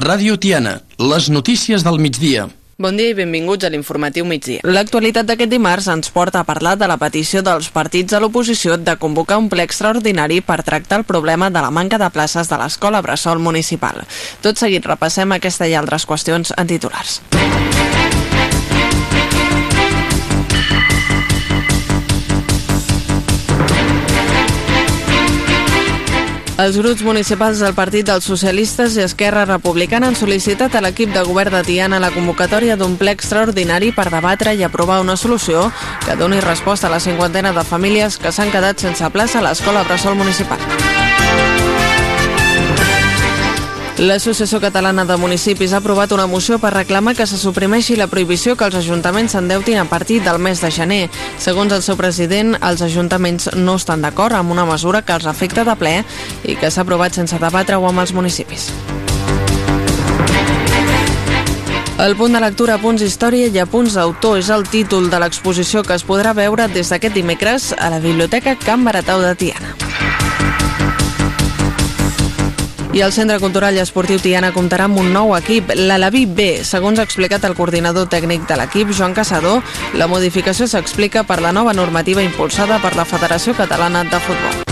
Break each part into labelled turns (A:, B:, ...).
A: Ràdio Tiana, les notícies del migdia.
B: Bon dia i benvinguts a l'informatiu migdia. L'actualitat d'aquest dimarts ens porta a parlar de la petició dels partits de l'oposició de convocar un ple extraordinari per tractar el problema de la manca de places de l'escola Bressol Municipal. Tot seguit repassem aquesta i altres qüestions en titulars. Els grups municipals del Partit dels Socialistes i Esquerra Republicana han sol·licitat a l'equip de govern de Tiana la convocatòria d'un ple extraordinari per debatre i aprovar una solució que doni resposta a la cinquantena de famílies que s'han quedat sense plaça a l'Escola Bressol Municipal. L'Associació Catalana de Municipis ha aprovat una moció per reclamar que se suprimeixi la prohibició que els ajuntaments s'endeutin a partir del mes de gener. Segons el seu president, els ajuntaments no estan d'acord amb una mesura que els afecta de ple i que s'ha aprovat sense debatre-ho amb els municipis. El punt de lectura Punts Història i Apunts d'autor és el títol de l'exposició que es podrà veure des d'aquest dimecres a la Biblioteca Can Baratau de Tiana. I el Centre Cultural i Esportiu Tiana comptarà amb un nou equip, l'Alaví B. Segons ha explicat el coordinador tècnic de l'equip, Joan Caçador, la modificació s'explica per la nova normativa impulsada per la Federació Catalana de Futbol.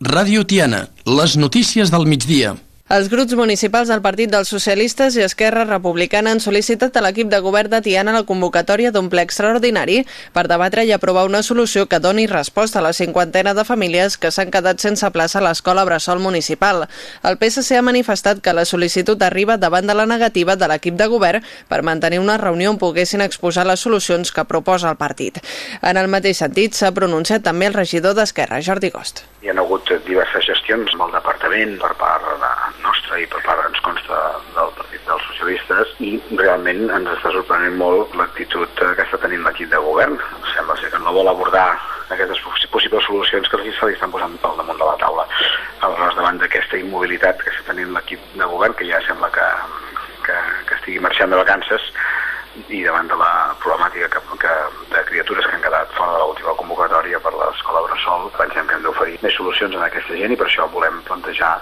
A: Ràdio Tiana, les notícies del migdia.
B: Els grups municipals del Partit dels Socialistes i Esquerra Republicana han sol·licitat a l'equip de govern de Tiana la convocatòria d'un ple extraordinari per debatre i aprovar una solució que doni resposta a la cinquantena de famílies que s'han quedat sense plaça a l'escola Bressol Municipal. El PSC ha manifestat que la sol·licitud arriba davant de la negativa de l'equip de govern per mantenir una reunió on poguessin exposar les solucions que proposa el partit. En el mateix sentit s'ha pronunciat també el regidor d'Esquerra, Jordi Gost.
C: Hi ha hagut diverses gestions amb el departament per part de i per part ens consta del Partit dels Socialistes i realment ens està sorprenent molt l'actitud que està tenint l'equip de govern. Sembla ser que no vol abordar aquestes possibles solucions que se li estan posant pel damunt de la taula. Aleshores, davant d'aquesta immobilitat que està tenint l'equip de govern, que ja sembla que, que, que estigui marxant de vacances, i davant de la problemàtica que, que, de criatures que han quedat fora de l'última convocatòria per l'escola Bressol, pensem que hem d'oferir més solucions a aquesta gent i per això volem plantejar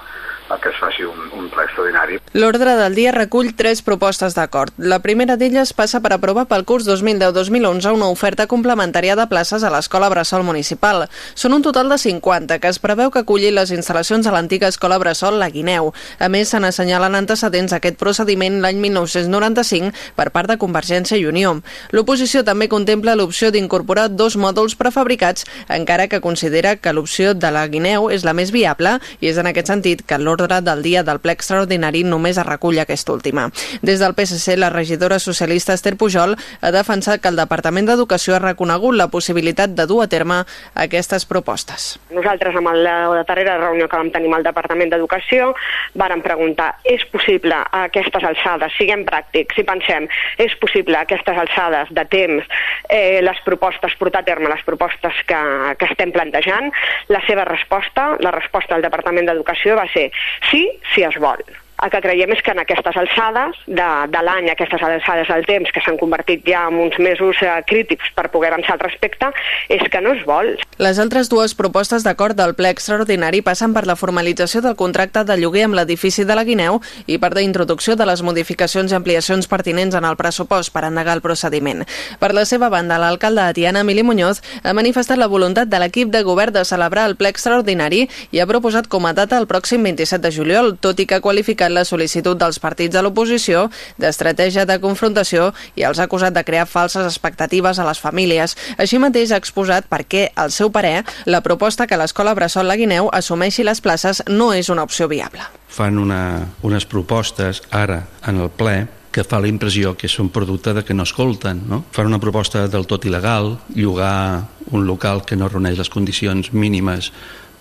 C: que es faci un, un ple extraordinari.
B: L'ordre del dia recull tres propostes d'acord. La primera d'elles passa per aprovar pel curs 2010-2011 una oferta complementària de places a l'Escola Bressol Municipal. Són un total de 50, que es preveu que aculli les instal·lacions a l'antiga Escola Bressol La Guineu. A més, se n'assenyalen antecedents aquest procediment l'any 1995 per part de Convergència i Unió. L'oposició també contempla l'opció d'incorporar dos mòduls prefabricats, encara que considera que l'opció de la Guineu és la més viable i és en aquest sentit que l'ordre del dia del ple extraordinari només es recull aquesta última. Des del PSC, la regidora socialista Esther Pujol ha defensat que el Departament d'Educació ha reconegut la possibilitat de dur a terme aquestes propostes.
D: Nosaltres, amb la darrera reunió que vam tenir amb el Departament d'Educació, vàrem preguntar, és possible a aquestes alçades, siguem pràctics i pensem, és possible a aquestes alçades de temps eh, les propostes, portar a terme les propostes que, que estem plantejant? La seva resposta, la resposta del Departament d'Educació va ser sí, si es vol. El que creiem és que en aquestes alçades de, de l'any, aquestes alçades del temps, que s'han convertit ja en uns mesos eh, crítics per poder avançar al respecte, és que no es vol.
B: Les altres dues propostes d'acord del ple extraordinari passen per la formalització del contracte de lloguer amb l'edifici de la Guineu i per la introducció de les modificacions i ampliacions pertinents en el pressupost per endegar el procediment. Per la seva banda, l'alcalde de Tiana, Emili Muñoz, ha manifestat la voluntat de l'equip de govern de celebrar el ple extraordinari i ha proposat com a data el pròxim 27 de juliol, tot i que ha qualificat qualificat la sol·licitud dels partits de l'oposició d'estratègia de confrontació i els ha acusat de crear falses expectatives a les famílies. Així mateix ha exposat per què, al seu parer, la proposta que l'escola Bressol La Guineu assumeixi les places no és una opció viable.
E: Fan una, unes propostes ara en el ple que fa la impressió que són producte de que no escolten. No? Fan una proposta del tot il·legal, llogar un local que no reuneix les condicions mínimes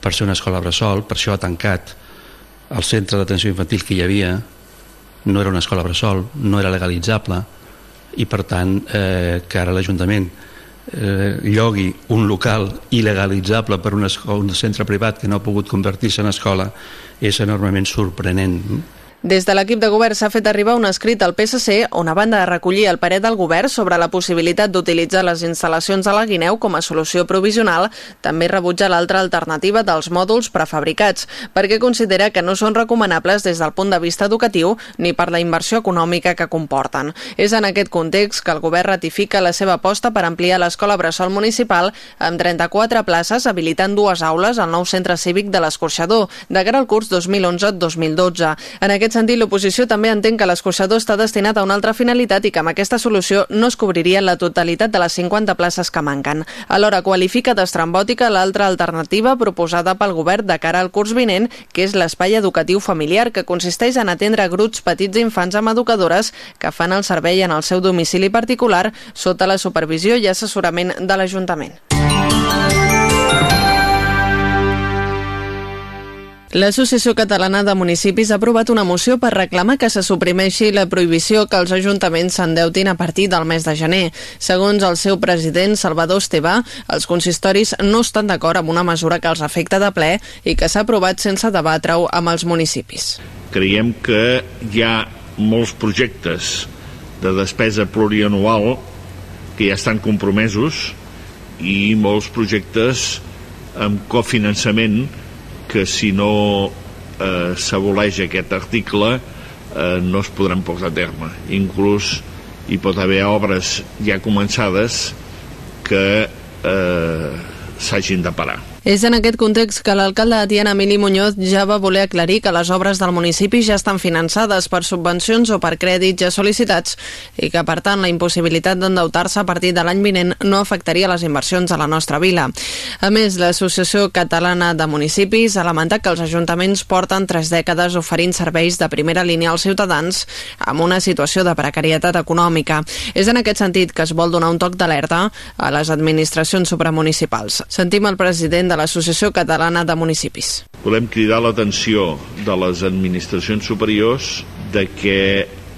E: per ser una escola bressol, per això ha tancat el centre d'atenció infantil que hi havia no era una escola bressol, no era legalitzable i per tant eh, que ara l'Ajuntament eh, llogui un local il·legalitzable per escola, un centre privat que no ha pogut convertir-se en escola és enormement sorprenent.
B: Des de l'equip de govern s'ha fet arribar un escrit al PSC on a banda de recollir el parer del govern sobre la possibilitat d'utilitzar les instal·lacions de la Guineu com a solució provisional, també rebutja l'altra alternativa dels mòduls prefabricats, perquè considera que no són recomanables des del punt de vista educatiu ni per la inversió econòmica que comporten. És en aquest context que el govern ratifica la seva aposta per ampliar l'escola Bressol Municipal amb 34 places, habilitant dues aules al nou centre cívic de l'Escorxador, de al curs 2011-2012. En aquest aquest sentit, l'oposició també entén que l'escorxador està destinat a una altra finalitat i que amb aquesta solució no es cobriria la totalitat de les 50 places que manquen. Alhora qualifica d'estrambòtica l'altra alternativa proposada pel govern de cara al curs vinent, que és l'espai educatiu familiar, que consisteix en atendre grups petits d'infants amb educadores que fan el servei en el seu domicili particular sota la supervisió i assessorament de l'Ajuntament. L'Associació Catalana de Municipis ha aprovat una moció per reclamar que se suprimeixi la prohibició que els ajuntaments s'endeutin a partir del mes de gener. Segons el seu president, Salvador Esteve, els consistoris no estan d'acord amb una mesura que els afecta de ple i que s'ha aprovat sense debatre-ho amb els municipis.
F: Creiem que hi ha molts projectes de despesa plurianual que ja estan compromesos i molts projectes amb cofinançament que si no eh, s'aboleix aquest article eh, no es podran posar a terme. Inclús hi pot haver obres ja començades que eh, s'hagin de parar.
B: És en aquest context que l'alcalde de Tiana, Emili Muñoz, ja va voler aclarir que les obres del municipi ja estan finançades per subvencions o per crèdits ja sol·licitats i que, per tant, la impossibilitat d'endeutar-se a partir de l'any vinent no afectaria les inversions a la nostra vila. A més, l'Associació Catalana de Municipis ha lamentat que els ajuntaments porten tres dècades oferint serveis de primera línia als ciutadans amb una situació de precarietat econòmica. És en aquest sentit que es vol donar un toc d'alerta a les administracions supramunicipals. Sentim el president de l'Associació Catalana de Municipis.
F: Volem cridar l'atenció de les administracions superiors de que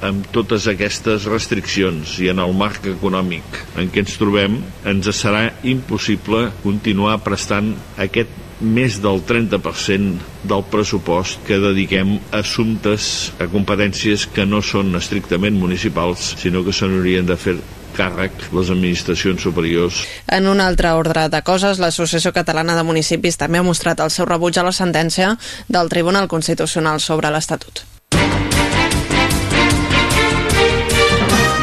F: amb totes aquestes restriccions i en el marc econòmic en què ens trobem, ens serà impossible continuar prestant aquest més del 30% del pressupost que dediquem a assumptes, a competències que no són estrictament municipals, sinó que se n'haurien de fer càrrec les administracions superiors.
B: En un altre ordre de coses, l'Associació Catalana de Municipis també ha mostrat el seu rebuig a la sentència del Tribunal Constitucional sobre l'Estatut.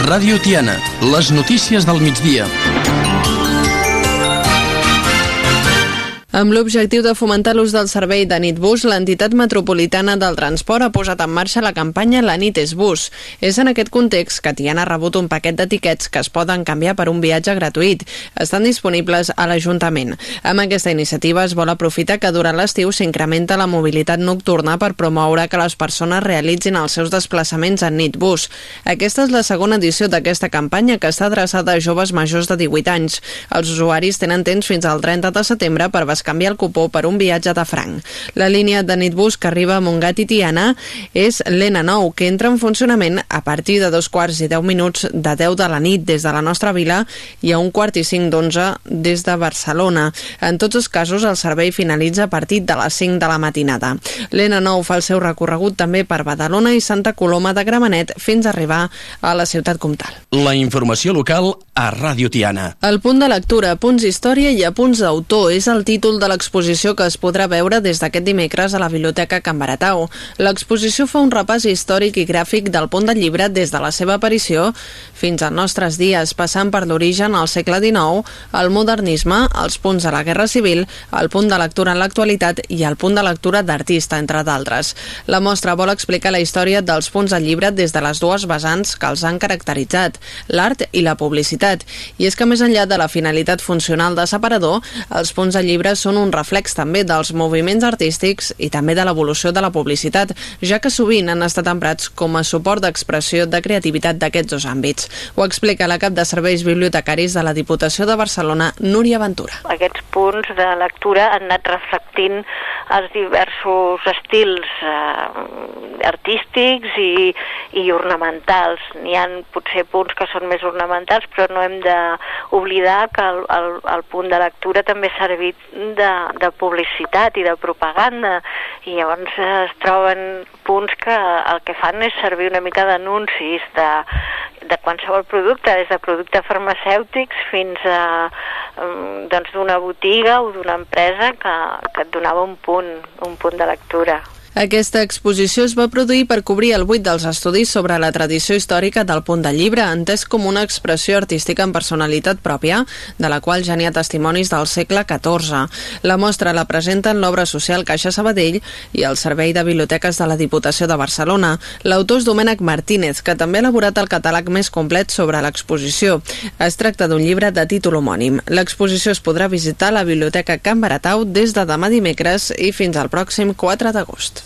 A: Ràdio Tiana, les notícies del migdia.
B: Amb l'objectiu de fomentar l'ús del servei de nitbus, l'entitat metropolitana del transport ha posat en marxa la campanya La nit és bus. És en aquest context que Tiana ha rebut un paquet d'etiquets que es poden canviar per un viatge gratuït. Estan disponibles a l'Ajuntament. Amb aquesta iniciativa es vol aprofitar que durant l'estiu s'incrementa la mobilitat nocturna per promoure que les persones realitzin els seus desplaçaments en nitbus. Aquesta és la segona edició d'aquesta campanya que està adreçada a joves majors de 18 anys. Els usuaris tenen temps fins al 30 de setembre per canviar el cupó per un viatge de franc. La línia de nitbus que arriba a Montgat i Tiana és l'N9, que entra en funcionament a partir de dos quarts i deu minuts de 10 de la nit des de la nostra vila i a un quart i cinc d'onze des de Barcelona. En tots els casos, el servei finalitza a partir de les 5 de la matinada. L'N9 fa el seu recorregut també per Badalona i Santa Coloma de Gramenet fins a arribar a la ciutat comtal.
A: La informació local a Ràdio Tiana.
B: El punt de lectura, punts d'història i apunts d'autor és el títol títol de l'exposició que es podrà veure des d'aquest dimecres a la Biblioteca Can Baratau. L'exposició fa un repàs històric i gràfic del punt del llibre des de la seva aparició fins als nostres dies, passant per l'origen al segle XIX, el modernisme, els punts de la Guerra Civil, el punt de lectura en l'actualitat i el punt de lectura d'artista, entre d'altres. La mostra vol explicar la història dels punts del llibre des de les dues vessants que els han caracteritzat, l'art i la publicitat. I és que més enllà de la finalitat funcional de separador, els punts del llibre són un reflex també dels moviments artístics i també de l'evolució de la publicitat, ja que sovint han estat emprats com a suport d'expressió de creativitat d'aquests dos àmbits. Ho explica la cap de serveis bibliotecaris de la Diputació de Barcelona, Núria Ventura.
G: Aquests punts de lectura han anat reflectint els diversos estils eh, artístics i, i ornamentals. N'hi han potser punts que són més ornamentals, però no hem d'oblidar que el, el, el punt de lectura també ha servit de, de publicitat i de propaganda i llavors es troben punts que el que fan és servir una mica d'anuncis de, de qualsevol producte, des de productes farmacèutics fins a mm, doncs d'una botiga o d'una empresa que, que et donava un punt, un punt de lectura.
B: Aquesta exposició es va produir per cobrir el buit dels estudis sobre la tradició històrica del punt de llibre, entès com una expressió artística amb personalitat pròpia, de la qual ja n'hi ha testimonis del segle XIV. La mostra la presenten l'obra social Caixa Sabadell i el Servei de Biblioteques de la Diputació de Barcelona. L'autor és Domènec Martínez, que també ha elaborat el catàleg més complet sobre l'exposició. Es tracta d'un llibre de títol homònim. L'exposició es podrà visitar a la Biblioteca Can Baratau des de demà dimecres i fins al pròxim 4 d'agost.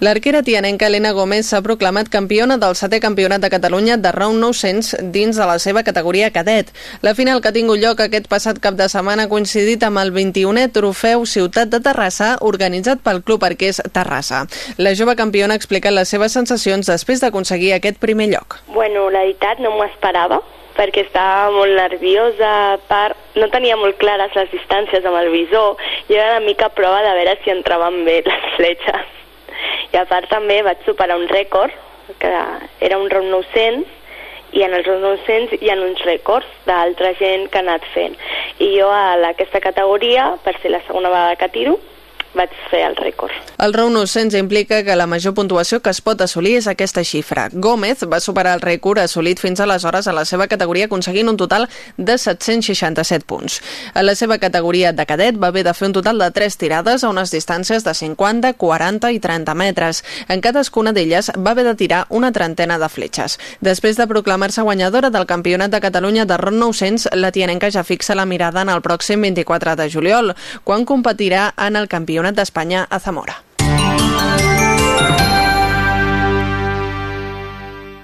B: L'arquera tianenca Helena Gómez s'ha proclamat campiona del setè campionat de Catalunya de Round 900 dins de la seva categoria cadet. La final que ha tingut lloc aquest passat cap de setmana ha coincidit amb el 21è Trofeu Ciutat de Terrassa organitzat pel Club Arquers Terrassa. La jove campiona ha explicat les seves sensacions després d'aconseguir aquest primer lloc.
H: Bueno, la veritat no m'ho esperava perquè estava molt nerviosa, per... no tenia molt clares les distàncies amb el visor i era una mica prova de veure si entraven bé les fletxes. I a part també vaig superar un rècord, que era un round 900, i en els round 900 hi ha uns rècords d'altra gent que ha anat fent. I jo a aquesta categoria, per ser la segona vegada que tiro, vaig fer el rècord.
B: El round 900 implica que la major puntuació que es pot assolir és aquesta xifra. Gómez va superar el rècord assolit fins aleshores a la seva categoria aconseguint un total de 767 punts. A la seva categoria de cadet va haver de fer un total de 3 tirades a unes distàncies de 50, 40 i 30 metres. En cadascuna d'elles va haver de tirar una trentena de fletxes. Després de proclamar-se guanyadora del Campionat de Catalunya de round 900, la tianenca ja fixa la mirada en el pròxim 24 de juliol, quan competirà en el Campionat Campionat d'Espanya a Zamora.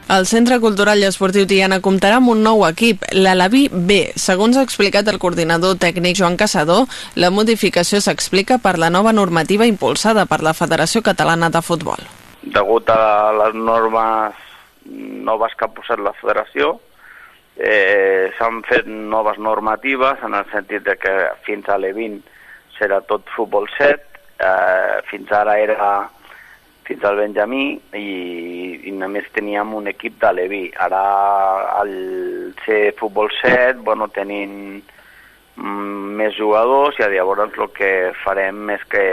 B: El Centre Cultural i Esportiu Tiana comptarà amb un nou equip, l'Alaví B. Segons ha explicat el coordinador tècnic Joan Caçador, la modificació s'explica per la nova normativa impulsada per la Federació Catalana de Futbol.
I: Degut a les normes noves que ha posat la federació, eh, s'han fet noves normatives en el sentit de que fins a l'E20 serà tot futbol 7, eh, fins ara era fins al Benjamí i, i només teníem un equip de Levi. Ara al ser futbol 7, bueno, tenim mm, més jugadors i llavors el que farem és que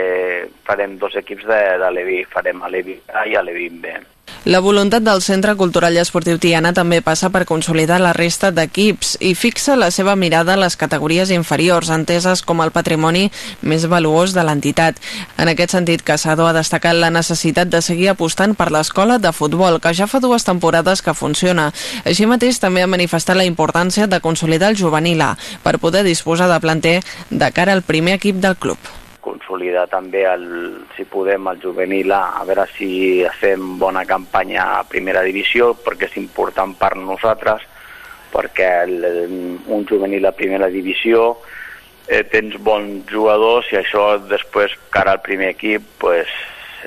I: farem dos equips de, de Levi, farem a Levi A i a Levi B.
B: La voluntat del Centre Cultural i Esportiu Tiana també passa per consolidar la resta d'equips i fixa la seva mirada a les categories inferiors, enteses com el patrimoni més valuós de l'entitat. En aquest sentit, Casado ha destacat la necessitat de seguir apostant per l'escola de futbol, que ja fa dues temporades que funciona. Així mateix, també ha manifestat la importància de consolidar el juvenil A per poder disposar de planter de cara al primer equip del club
I: consolidar també, el, si podem, el juvenil A, a veure si fem bona campanya a primera divisió, perquè és important per nosaltres, perquè el, un juvenil a primera divisió eh, tens bons jugadors i això després, cara al primer equip, pues,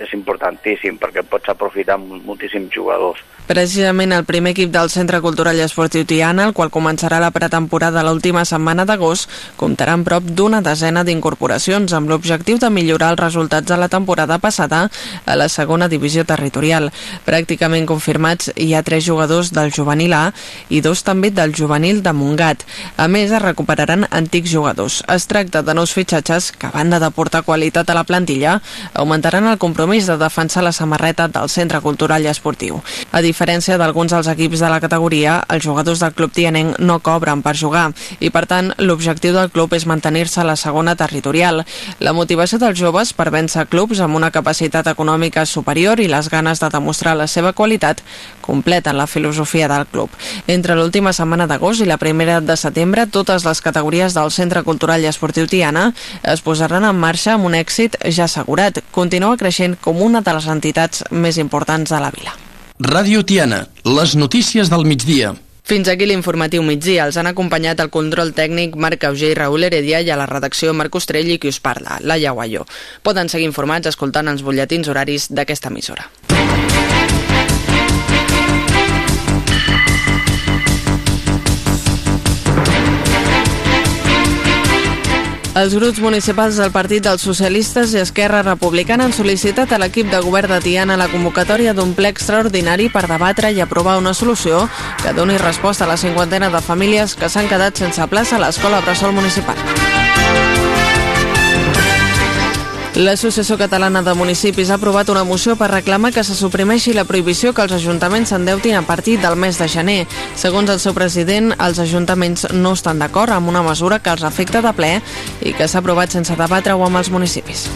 I: és importantíssim perquè pots aprofitar moltíssims jugadors.
B: Precisament el primer equip del Centre Cultural i Esportiu Tiana, el qual començarà la pretemporada l'última setmana d'agost, comptarà amb prop d'una desena d'incorporacions amb l'objectiu de millorar els resultats de la temporada passada a la segona divisió territorial. Pràcticament confirmats hi ha tres jugadors del juvenil A i dos també del juvenil de Montgat. A més, es recuperaran antics jugadors. Es tracta de nous fitxatges que, a banda de portar qualitat a la plantilla, augmentaran el compromís de defensar la samarreta del Centre Cultural i Esportiu. A diferència d'alguns dels equips de la categoria, els jugadors del club tianenc no cobren per jugar i, per tant, l'objectiu del club és mantenir-se a la segona territorial. La motivació dels joves per vèncer clubs amb una capacitat econòmica superior i les ganes de demostrar la seva qualitat completen la filosofia del club. Entre l'última setmana d'agost i la primera de setembre, totes les categories del Centre Cultural i Esportiu Tiana es posaran en marxa amb un èxit ja assegurat. Continua creixent com una de les entitats més importants de la vila.
A: Ràdio Tiana, les notícies del migdia.
B: Fins aquí l'informatiu migdia. Els han acompanyat el control tècnic Marc Auger i Raül Heredia i a la redacció Marc Ostrell i qui us parla, Laia Guaió. Poden seguir informats escoltant els butlletins horaris d'aquesta emissora. Els grups municipals del Partit dels Socialistes i Esquerra Republicana han sol·licitat a l'equip de govern de Tiana la convocatòria d'un ple extraordinari per debatre i aprovar una solució que doni resposta a la cinquantena de famílies que s'han quedat sense plaça a l'Escola Bressol Municipal. L'Associació Catalana de Municipis ha aprovat una moció per reclamar que se suprimeixi la prohibició que els ajuntaments s'endeutin a partir del mes de gener. Segons el seu president, els ajuntaments no estan d'acord amb una mesura que els afecta de ple i que s'ha aprovat sense debatre-ho amb els municipis.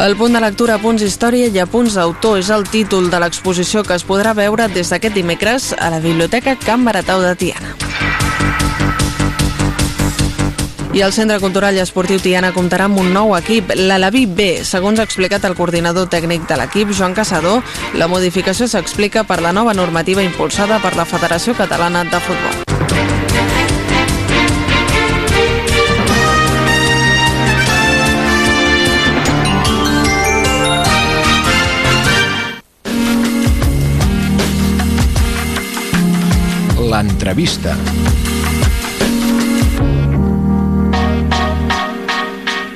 B: El punt de lectura Punts Història i Apunts d'autor és el títol de l'exposició que es podrà veure des d'aquest dimecres a la Biblioteca Can Baratau de Tiana. I el Centre Cultural i Esportiu Tiana comptarà amb un nou equip, l'Alaví B. Segons ha explicat el coordinador tècnic de l'equip, Joan Caçador, la modificació s'explica per la nova normativa impulsada per la Federació Catalana de Futbol.
J: L'entrevista.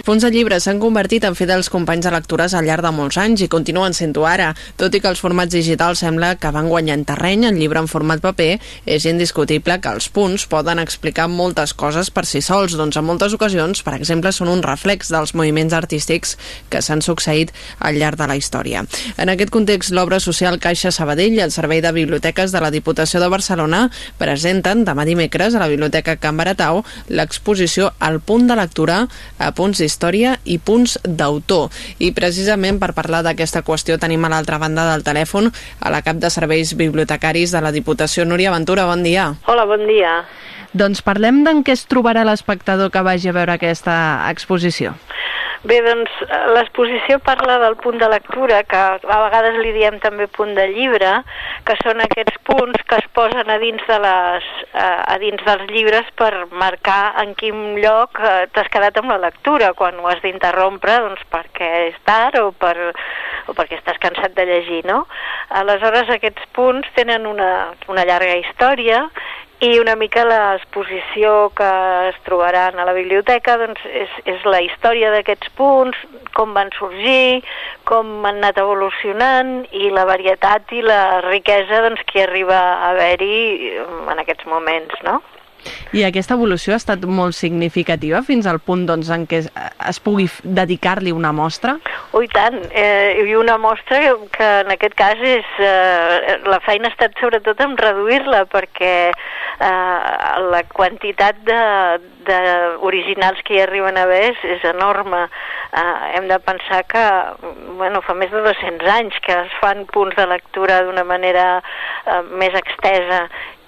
B: Punts de llibre s'han convertit en fidels companys de lectures al llarg de molts anys i continuen sent-ho ara. Tot i que els formats digitals sembla que van guanyant terreny, en llibre en format paper és indiscutible que els punts poden explicar moltes coses per si sols, doncs en moltes ocasions, per exemple, són un reflex dels moviments artístics que s'han succeït al llarg de la història. En aquest context, l'obra social Caixa Sabadell i el Servei de Biblioteques de la Diputació de Barcelona presenten demà dimecres a la Biblioteca Can Baratau l'exposició al punt de lectura a punts història i punts d'autor. I precisament per parlar d'aquesta qüestió tenim a l'altra banda del telèfon a la cap de serveis bibliotecaris de la Diputació, Núria Ventura. Bon dia.
G: Hola, bon dia.
B: Doncs parlem d'en què es trobarà l'espectador que vagi a veure aquesta exposició.
G: Bé, doncs l'exposició parla del punt de lectura, que a vegades li diem també punt de llibre, que són aquests punts que es posen a dins, de les, a dins dels llibres per marcar en quin lloc eh, t'has quedat amb la lectura, quan ho has d'interrompre, doncs perquè és tard o, per, o perquè estàs cansat de llegir, no? Aleshores aquests punts tenen una, una llarga història i una mica l'exposició que es trobaran a la biblioteca doncs és, és la història d'aquests punts, com van sorgir, com han anat evolucionant i la varietat i la riquesa doncs, que arriba a haver-hi en aquests moments, no?
B: I aquesta evolució ha estat molt significativa fins al punt doncs, en què es, pugui dedicar-li una mostra?
G: Oh, i tant, eh, i una mostra que en aquest cas és... Eh, la feina ha estat sobretot en reduir-la perquè eh, la quantitat de, de originals que hi arriben a haver és, és enorme. Eh, hem de pensar que bueno, fa més de 200 anys que es fan punts de lectura d'una manera eh, més extesa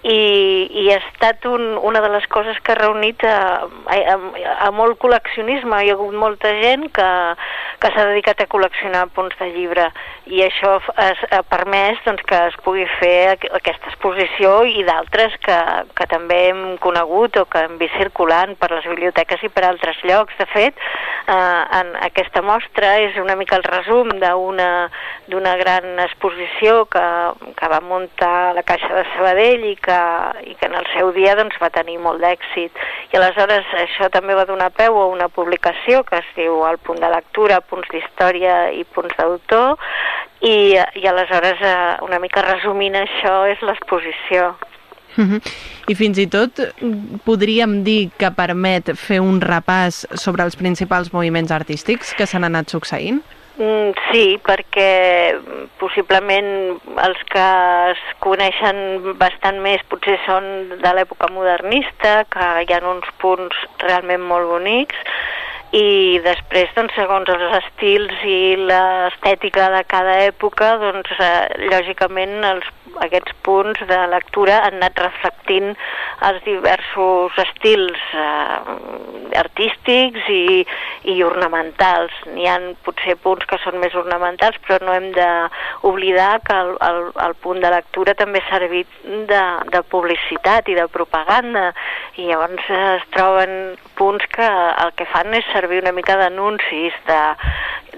G: i, i ha estat un, una de les coses que ha reunit a, a, a molt col·leccionisme. Hi ha hagut molta gent que, que s'ha dedicat a col·leccionar punts de llibre i això es, ha permès doncs, que es pugui fer aquesta exposició i d'altres que, que també hem conegut o que hem vist circulant per les biblioteques i per altres llocs. De fet, eh, en aquesta mostra és una mica el resum d'una gran exposició que, que va muntar la Caixa de Sabadell i que i que en el seu dia doncs, va tenir molt d'èxit. I aleshores això també va donar peu a una publicació que es diu El punt de lectura, punts d'història i punts d'autor, i, i aleshores eh, una mica resumint això és l'exposició.
B: -huh. I fins i tot podríem dir que permet fer un repàs sobre els principals moviments artístics que s'han anat succeint?
G: Mm, sí, perquè possiblement els que es coneixen bastant més potser són de l'època modernista, que hi ha uns punts realment molt bonics, i després, doncs, segons els estils i l'estètica de cada època, doncs, eh, lògicament els, aquests punts de lectura han anat reflectint els diversos estils eh, artístics i, i ornamentals. N'hi han potser punts que són més ornamentals, però no hem d'oblidar que el, el, el punt de lectura també ha servit de, de publicitat i de propaganda, i llavors es troben punts que el que fan és servir una mica d'anuncis de,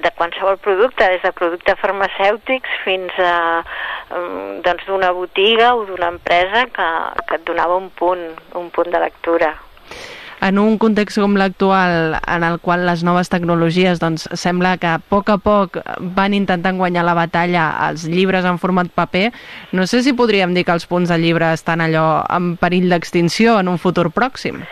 G: de qualsevol producte, des de productes farmacèutics fins a mm, doncs d'una botiga o d'una empresa que, que et donava un punt, un punt de lectura
B: en un context com l'actual en el qual les noves tecnologies doncs, sembla que a poc a poc van intentant guanyar la batalla als llibres en format paper, no sé si podríem dir que els punts de llibre estan allò en perill d'extinció en un futur pròxim.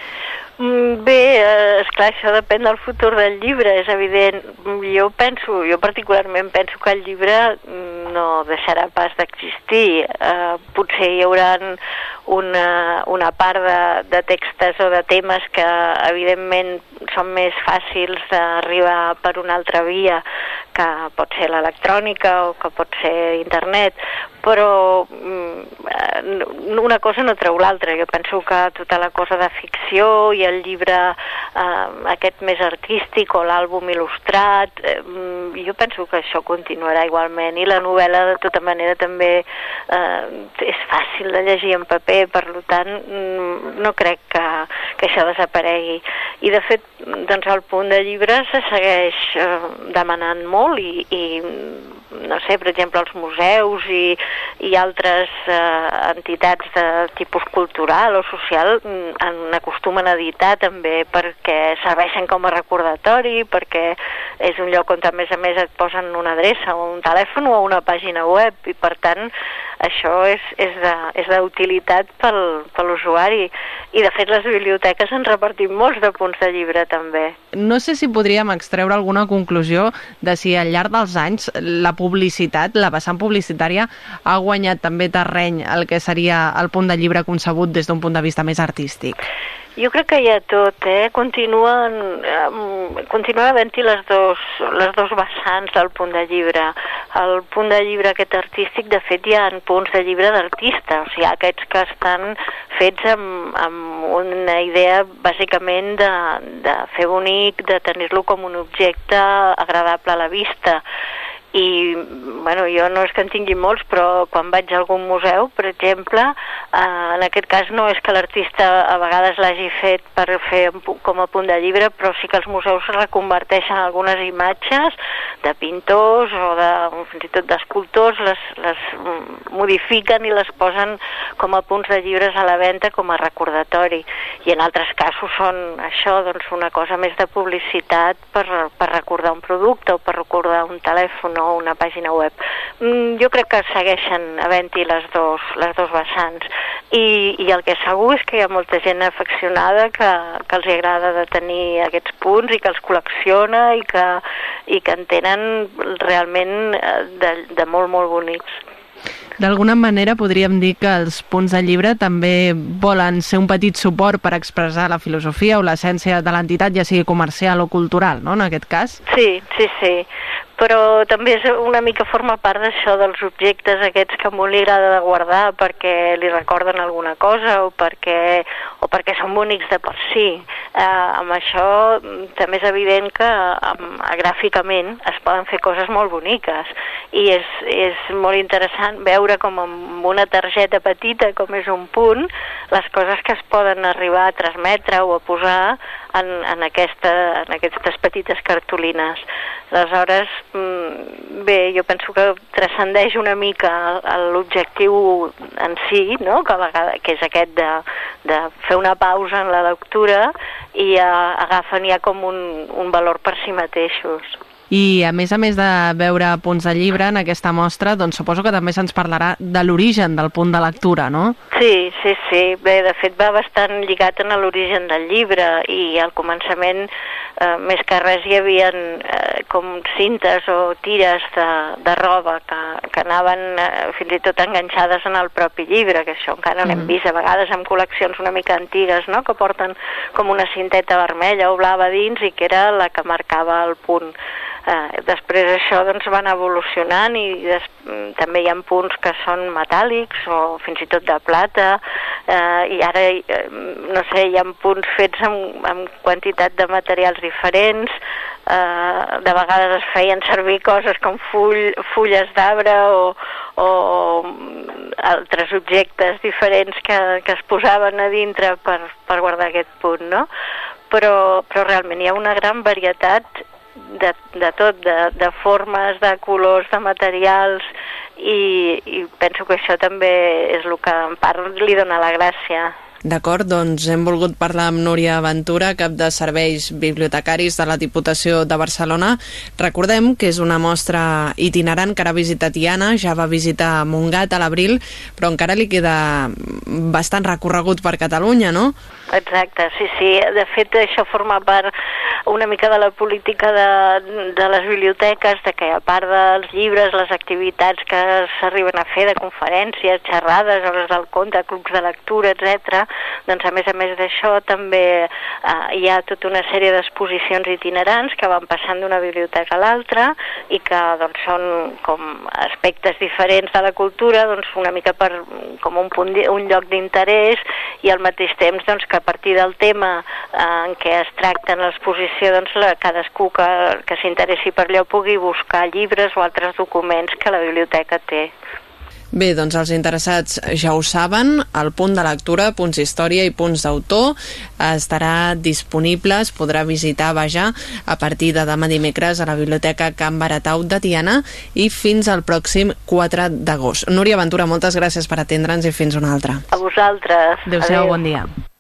G: Mm, bé, eh, esclar, això depèn del futur del llibre, és evident. Jo penso, jo particularment penso que el llibre mm, no deixarà pas d'existir. Eh, potser hi haurà una, una part de, de textos o de temes que evidentment són més fàcils d'arribar per una altra via que pot ser l'electrònica o que pot ser internet, però mm, una cosa no treu l'altra. Jo penso que tota la cosa de ficció i el llibre eh, aquest més artístic o l'àlbum il·lustrat, eh, mm, jo penso que això continuarà igualment i la novel·la de tota manera també eh, és fàcil de llegir en paper, per tant mm, no crec que, que això desaparegui. I de fet, doncs el punt de llibre se segueix eh, demanant molt i, i no sé, per exemple, els museus i, i altres eh, entitats de tipus cultural o social mm, en acostumen a editar també perquè serveixen com a recordatori, perquè és un lloc on a més a més et posen una adreça o un telèfon o una pàgina web i per tant això és, és d'utilitat pel, per l'usuari i de fet les biblioteques han repartit molts de punts de llibre també.
B: No sé si podríem extreure alguna conclusió de si al llarg dels anys la publicitat, la vessant publicitària ha guanyat també terreny el que seria el punt de llibre concebut des d'un punt de vista més artístic.
G: Jo crec que hi ha tot, eh? Continuen, eh, continua havent-hi les, dos, les dos vessants del punt de llibre. El punt de llibre aquest artístic, de fet, hi ha punts de llibre d'artista, o sigui, aquests que estan fets amb, amb una idea bàsicament de, de fer bonic, de tenir-lo com un objecte agradable a la vista i bueno, jo no és que en tingui molts, però quan vaig a algun museu, per exemple, eh, en aquest cas no és que l'artista a vegades l'hagi fet per fer com a punt de llibre, però sí que els museus reconverteixen algunes imatges de pintors o de, fins i tot d'escultors, les, les modifiquen i les posen com a punts de llibres a la venda com a recordatori. I en altres casos són això, doncs una cosa més de publicitat per, per recordar un producte o per recordar un telèfon o una pàgina web. Mm, jo crec que segueixen havent-hi les, dos, les dos vessants I, i el que segur és que hi ha molta gent afeccionada que, que els agrada de tenir aquests punts i que els col·lecciona i que, i que en tenen realment eh, de, de molt, molt bonics.
B: D'alguna manera podríem dir que els punts de llibre també volen ser un petit suport per expressar la filosofia o l'essència de l'entitat, ja sigui comercial o cultural, no?, en aquest cas.
G: Sí, sí, sí però també és una mica forma part d'això dels objectes aquests que molt li agrada de guardar perquè li recorden alguna cosa o perquè, o perquè són bonics de per si. Eh, amb això mm, també és evident que um, gràficament es poden fer coses molt boniques i és, és molt interessant veure com amb una targeta petita com és un punt les coses que es poden arribar a transmetre o a posar en, en, aquesta, en aquestes petites cartolines. Aleshores, mm, bé, jo penso que transcendeix una mica l'objectiu en si, no? que, vegada, que és aquest de, de fer una pausa en la lectura i uh, agafen ja com un, un valor per si mateixos.
B: I a més a més de veure punts de llibre en aquesta mostra, doncs suposo que també se'ns parlarà de l'origen del punt de lectura, no?
G: Sí, sí, sí. Bé, de fet va bastant lligat en l'origen del llibre i al començament eh, més que res hi havia eh, com cintes o tires de, de roba que, que anaven eh, fins i tot enganxades en el propi llibre, que això encara mm. l'hem vist a vegades en col·leccions una mica antigues, no?, que porten com una cinteta vermella o blava dins i que era la que marcava el punt Eh, després això doncs, van evolucionant i des, mm, també hi ha punts que són metàl·lics o fins i tot de plata eh, i ara, eh, no sé, hi ha punts fets amb, amb quantitat de materials diferents eh, de vegades es feien servir coses com full, fulles d'arbre o, o altres objectes diferents que, que es posaven a dintre per, per guardar aquest punt, no? Però, però realment hi ha una gran varietat de, de tot, de, de formes, de colors, de materials, i, i penso que això també és el que en part li dona la gràcia.
B: D'acord, doncs hem volgut parlar amb Núria Ventura, cap de serveis bibliotecaris de la Diputació de Barcelona. Recordem que és una mostra itinerant que ara ha visitat Tiana, ja va visitar Montgat a l'abril, però encara li queda bastant recorregut per Catalunya, no?
G: Exacte, sí, sí. De fet, això forma part una mica de la política de, de les biblioteques, de que a part dels llibres, les activitats que s'arriben a fer de conferències, xerrades, hores del conte, clubs de lectura, etc. doncs a més a més d'això també eh, hi ha tota una sèrie d'exposicions itinerants que van passant d'una biblioteca a l'altra i que doncs, són com aspectes diferents de la cultura, doncs una mica per, com un, punt, un lloc d'interès i al mateix temps doncs, que a partir del tema eh, en què es tracten l'exposició informació doncs, la, cadascú que, que s'interessi per allò pugui buscar llibres o altres documents que la biblioteca té.
B: Bé, doncs els interessats ja ho saben, el punt de lectura, punts d'història i punts d'autor estarà disponible, es podrà visitar, vaja, a partir de demà dimecres a la Biblioteca Can Baratau de Tiana i fins al pròxim 4 d'agost. Núria Ventura, moltes gràcies per atendre'ns i fins una altra.
G: A vosaltres.
B: Adéu-siau, bon dia.